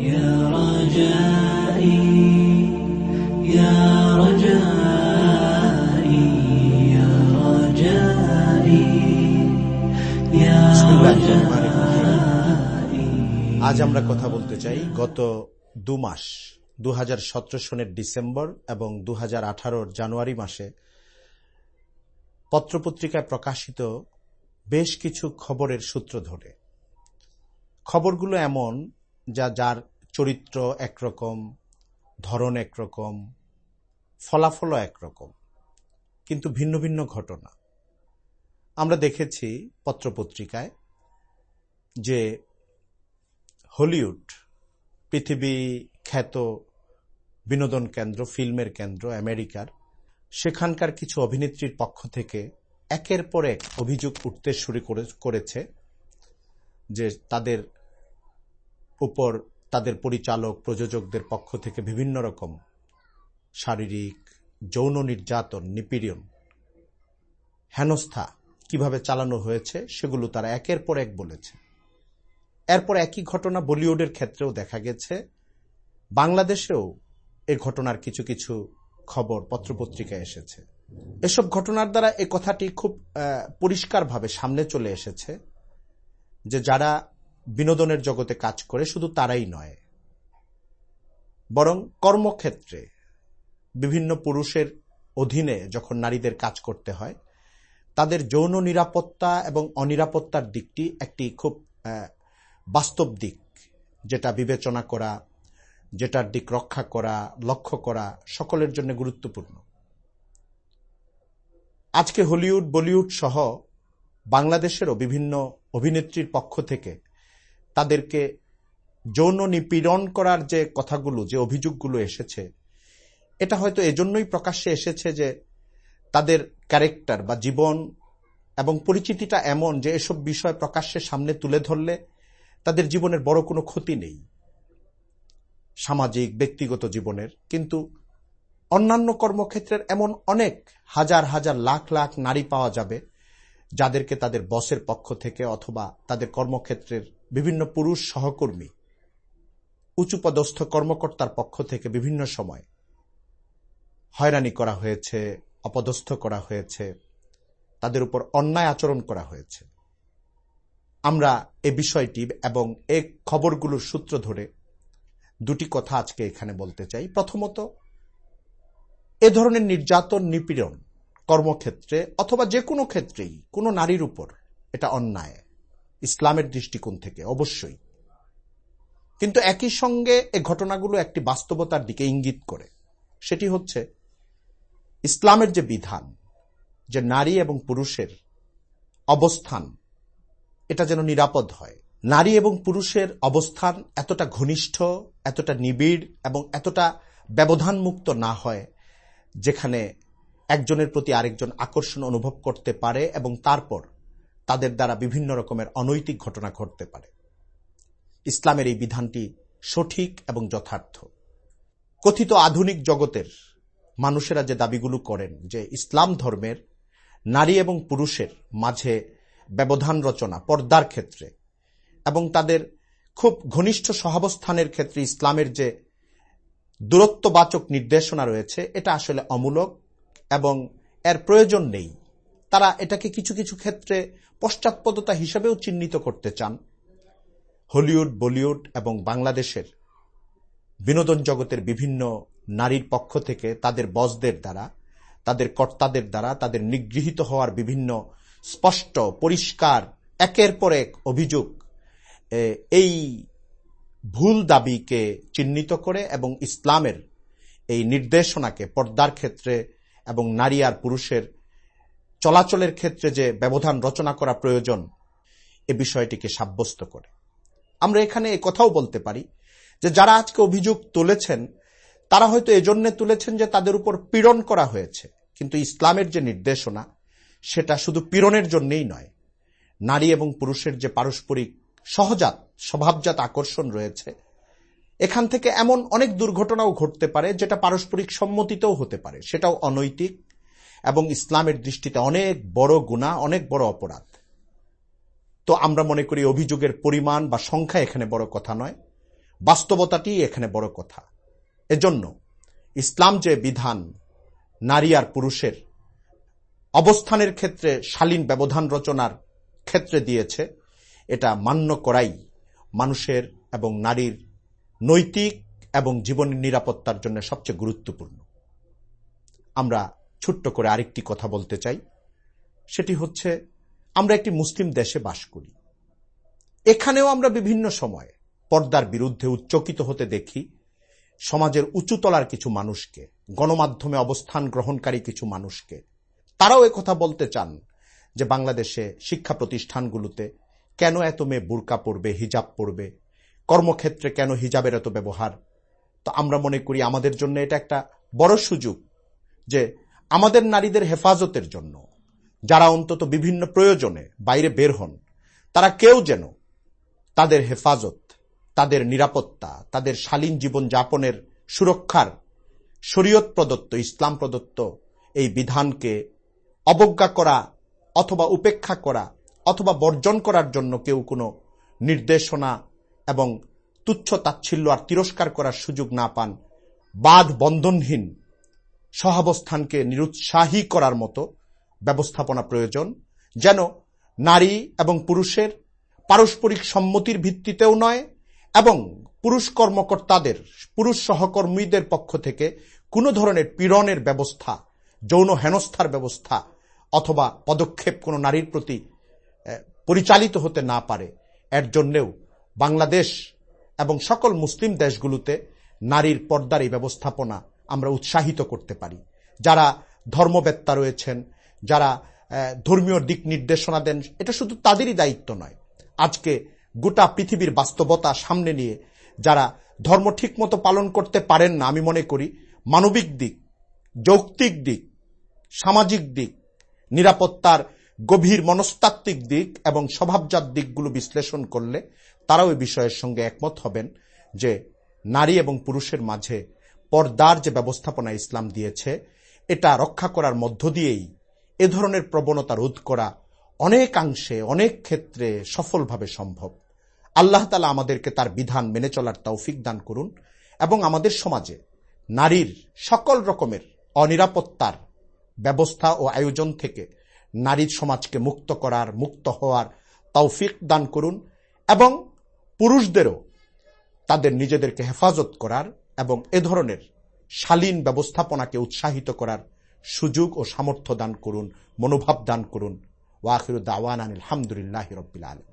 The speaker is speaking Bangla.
يا رجائي يا رجائي يا رجائي يا বিসমিল্লাহির রহমানির রহিম। আজ আমরা কথা বলতে চাই গত দু মাস দু সনের ডিসেম্বর এবং দু হাজার জানুয়ারি মাসে পত্রপত্রিকায় প্রকাশিত বেশ কিছু খবরের সূত্র ধরে খবরগুলো এমন যা যার চরিত্র একরকম, ধরন একরকম, ফলাফলও একরকম, কিন্তু ভিন্ন ভিন্ন ঘটনা। আমরা দেখেছি পত্রপত্রিকায় যে হলিউড, পৃথিবী খ্যাত বিনোদন কেন্দ্র, ফিল্মের কেন্দ্র, আমেরিকার, সেখানকার কিছু অভিনেত্রীর পক্ষ থেকে একের পর এক অভিযোগ উঠতে শুরু করে- করেছে যে তাদের উপর তাদের পরিচালক, প্রযোজকদের পক্ষ থেকে বিভিন্ন রকম শারীরিক, যৌন নির্যাতন, নিপীড়ন, হেনস্থা কীভাবে চালানো হয়েছে সেগুলো তারা একের পর এক বলেছে। এরপর একই ঘটনা বলিউডের ক্ষেত্রেও দেখা গেছে। বাংলাদেশেও এ ঘটনার কিছু কিছু খবর পত্রপত্রিকায় এসেছে। এসব ঘটনার দ্বারা এ কথাটি খুব পরিষ্কারভাবে সামনে চলে এসেছে যে যারা বিনোদনের জগতে কাজ করে, শুধু তারাই নয়, বরং কর্মক্ষেত্রে বিভিন্ন পুরুষের অধীনে যখন নারীদের কাজ করতে হয়, তাদের যৌন নিরাপত্তা এবং অনিরাপত্তার দিকটি একটি খুব বাস্তব দিক, যেটা বিবেচনা করা, যেটার দিক রক্ষা করা, লক্ষ্য করা সকলের জন্য গুরুত্বপূর্ণ। আজকে হলিউড, বলিউড সহ বাংলাদেশেরও বিভিন্ন অভিনেত্রীর পক্ষ থেকে তাদেরকে যৌন নিপীড়ন করার যে কথাগুলো, যে অভিযোগগুলো এসেছে, এটা হয়তো এজন্যই প্রকাশ্যে এসেছে যে তাদের ক্যারেক্টার বা জীবন এবং পরিচিতিটা এমন যে এসব বিষয় প্রকাশ্যে সামনে তুলে ধরলে তাদের জীবনের বড় কোনো ক্ষতি নেই। সামাজিক, ব্যক্তিগত জীবনের। কিন্তু অন্যান্য কর্মক্ষেত্রের এমন অনেক হাজার হাজার লাখ লাখ নারী পাওয়া যাবে যাদেরকে তাদের বসের পক্ষ থেকে অথবা তাদের কর্মক্ষেত্রের বিভিন্ন পুরুষ সহকর্মী উঁচুপদস্থ কর্মকর্তার পক্ষ থেকে বিভিন্ন সময় হয়রানি করা হয়েছে, অপদস্থ করা হয়েছে, তাদের উপর অন্যায় আচরণ করা হয়েছে। আমরা এ বিষয়টি এবং এ খবরগুলোর সূত্র ধরে দুটি কথা আজকে এখানে বলতে চাই। প্রথমত, এ ধরনের নির্যাতন, নিপীড়ন কর্মক্ষেত্রে অথবা যে কোনো ক্ষেত্রেই কোনো নারীর উপর এটা অন্যায়। ইসলামের দৃষ্টিকোণ থেকে, অবশ্যই। কিন্তু একই সঙ্গে এ ঘটনাগুলো একটি বাস্তবতার দিকে ইঙ্গিত করে। সেটি হচ্ছে, ইসলামের যে বিধান, যে নারী এবং পুরুষের অবস্থান, এটা যেন নিরাপদ হয়। নারী এবং পুরুষের অবস্থান এতটা ঘনিষ্ঠ, এতটা নিবিড় এবং এতটা ব্যবধানমুক্ত না হয়, যেখানে একজনের প্রতি আরেকজন আকর্ষণ অনুভব করতে পারে এবং তারপর তাদের দ্বারা বিভিন্ন রকমের অনৈতিক ঘটনা ঘটতে পারে। ইসলামের এই বিধানটি সঠিক এবং যথার্থ। কথিত আধুনিক জগতের মানুষেরা যে দাবিগুলো করেন যে ইসলাম ধর্মের নারী এবং পুরুষের মাঝে ব্যবধান রচনা, পর্দার ক্ষেত্রে এবং তাদের খুব ঘনিষ্ঠ সহাবস্থানের ক্ষেত্রে ইসলামের যে দূরত্ববাচক নির্দেশনা রয়েছে, এটা আসলে অমূলক এবং এর প্রয়োজন নেই। তারা এটাকে কিছু কিছু ক্ষেত্রে পশ্চাৎপদতা হিসেবেও চিহ্নিত করতে চান। হলিউড, বলিউড এবং বাংলাদেশের বিনোদন জগতের বিভিন্ন নারীর পক্ষ থেকে তাদের বসদের দ্বারা, তাদের কর্তাদের দ্বারা, তাদের নিগৃহীত হওয়ার বিভিন্ন স্পষ্ট, পরিষ্কার, একের পর এক অভিযোগ এই ভুল দাবিকে চিহ্নিত করে এবং ইসলামের এই নির্দেশনাকে পর্দার ক্ষেত্রে এবং নারী আর পুরুষের চলাচলের ক্ষেত্রে যে ব্যবধান রচনা করা প্রয়োজন, এ বিষয়টিকে সাব্যস্ত করে। আমরা এখানে কথাও বলতে পারি যে যারা আজকে অভিযোগ তুলেছেন, তারা হয়তো এজন্য তুলেছেন যে তাদের উপর পীড়ন করা হয়েছে। কিন্তু ইসলামের যে নির্দেশনা, সেটা শুধু পীড়নের জন্যই নয়, নারী এবং পুরুষের যে পারস্পরিক সহজাত, স্বভাবজাত আকর্ষণ রয়েছে, এখান থেকে এমন অনেক দুর্ঘটনাও ঘটতে পারে যেটা পারস্পরিক সম্মতিতেও হতে পারে। সেটাও অনৈতিক এবং ইসলামের দৃষ্টিতে অনেক বড় গুণা অনেক বড় অপরাধ। তো আমরা মনে করি অভিযোগের পরিমাণ বা সংখ্যা এখানে বড় কথা নয়, বাস্তবতাটি এখানে বড় কথা। এজন্য ইসলাম যে বিধান, নারী আর পুরুষের অবস্থানের ক্ষেত্রে শালীন ব্যবধান রচনার ক্ষেত্রে দিয়েছে, এটা মান্য করাই মানুষের এবং নারীর নৈতিক এবং জীবনের নিরাপত্তার জন্য সবচেয়ে গুরুত্বপূর্ণ। আমরা ছোট্ট করে আরেকটি কথা বলতে চাই। সেটি হচ্ছে, আমরা একটি মুসলিম দেশে বাস করি। এখানেও আমরা বিভিন্ন সময়ে পর্দার বিরুদ্ধে উচ্চকিত হতে দেখি, সমাজের উঁচুতলার কিছু মানুষকে, গণমাধ্যমে অবস্থান গ্রহণকারী কিছু মানুষকে। তারাও কথা বলতে চান যে বাংলাদেশে শিক্ষা প্রতিষ্ঠানগুলোতে কেন এত মেয়ে বুরকা পড়বে হিজাব পড়বে কর্মক্ষেত্রে কেন হিজাবের এত ব্যবহার? তো আমরা মনে করি আমাদের জন্য এটা একটা বড় সুযোগ যে আমাদের নারীদের হেফাজতের জন্য, যারা অন্তত বিভিন্ন প্রয়োজনে বাইরে বের হন, তারা কেউ যেন তাদের হেফাজত, তাদের নিরাপত্তা, তাদের শালীন জীবন যাপনের সুরক্ষার শরীয়ত প্রদত্ত, ইসলাম প্রদত্ত এই বিধানকে অবজ্ঞা করা অথবা উপেক্ষা করা অথবা বর্জন করার জন্য কেউ কোনো নির্দেশনা এবং তুচ্ছ তাচ্ছিল্য আর তিরস্কার করার সুযোগ না পান বাদ বন্ধনহীন সহাবস্থানকে নিরুৎসাহী করার মতো ব্যবস্থাপনা প্রয়োজন, যেন নারী এবং পুরুষের পারস্পরিক সম্মতির ভিত্তিতেও নয় এবং পুরুষ কর্মকর্তাদের, পুরুষ সহকর্মীদের পক্ষ থেকে কোনো ধরনের পীড়নের ব্যবস্থা, যৌন হেনস্থার ব্যবস্থা অথবা পদক্ষেপ কোনো নারীর প্রতি পরিচালিত হতে না পারে। এর জন্যেও বাংলাদেশ এবং সকল মুসলিম দেশগুলোতে নারীর পর্দার এই ব্যবস্থাপনা আমরা উৎসাহিত করতে পারি। যারা ধর্মবেত্তা রয়েছেন, যারা ধর্মীয় দিক নির্দেশনা দেন, এটা শুধু তাদেরই দায়িত্ব নয়। আজকে গোটা পৃথিবীর বাস্তবতা সামনে নিয়ে যারা ধর্ম ঠিক মতো পালন করতে পারেন না, আমি মনে করি, মানবিক দিক, যৌক্তিক দিক, সামাজিক দিক, নিরাপত্তার গভীর মনস্তাত্ত্বিক দিক এবং স্বভাবজাত দিকগুলো বিশ্লেষণ করলে তারাও এই বিষয়ের সঙ্গে একমত হবেন যে নারী এবং পুরুষের মাঝে পর্দার যে ব্যবস্থাপনা ইসলাম দিয়েছে, এটা রক্ষা করার মধ্য দিয়েই এ ধরনের প্রবণতা রোধ করা অনেকাংশে, অনেক ক্ষেত্রে সফলভাবে সম্ভব। আল্লাহ তালা আমাদেরকে তার বিধান মেনে চলার তৌফিক দান করুন এবং আমাদের সমাজে নারীর সকল রকমের অনিরাপত্তার ব্যবস্থা ও আয়োজন থেকে নারীর সমাজকে মুক্ত করার, মুক্ত হওয়ার তৌফিক দান করুন এবং পুরুষদেরও তাদের নিজেদেরকে হেফাজত করার এবং এ ধরনের শালীন ব্যবস্থাপনাকে উৎসাহিত করার সুযোগ ও সামর্থ্য দান করুন, মনোভাব দান করুন। ওয়াখির দাওয়ান আলহামদুলিল্লাহ রবিল আলম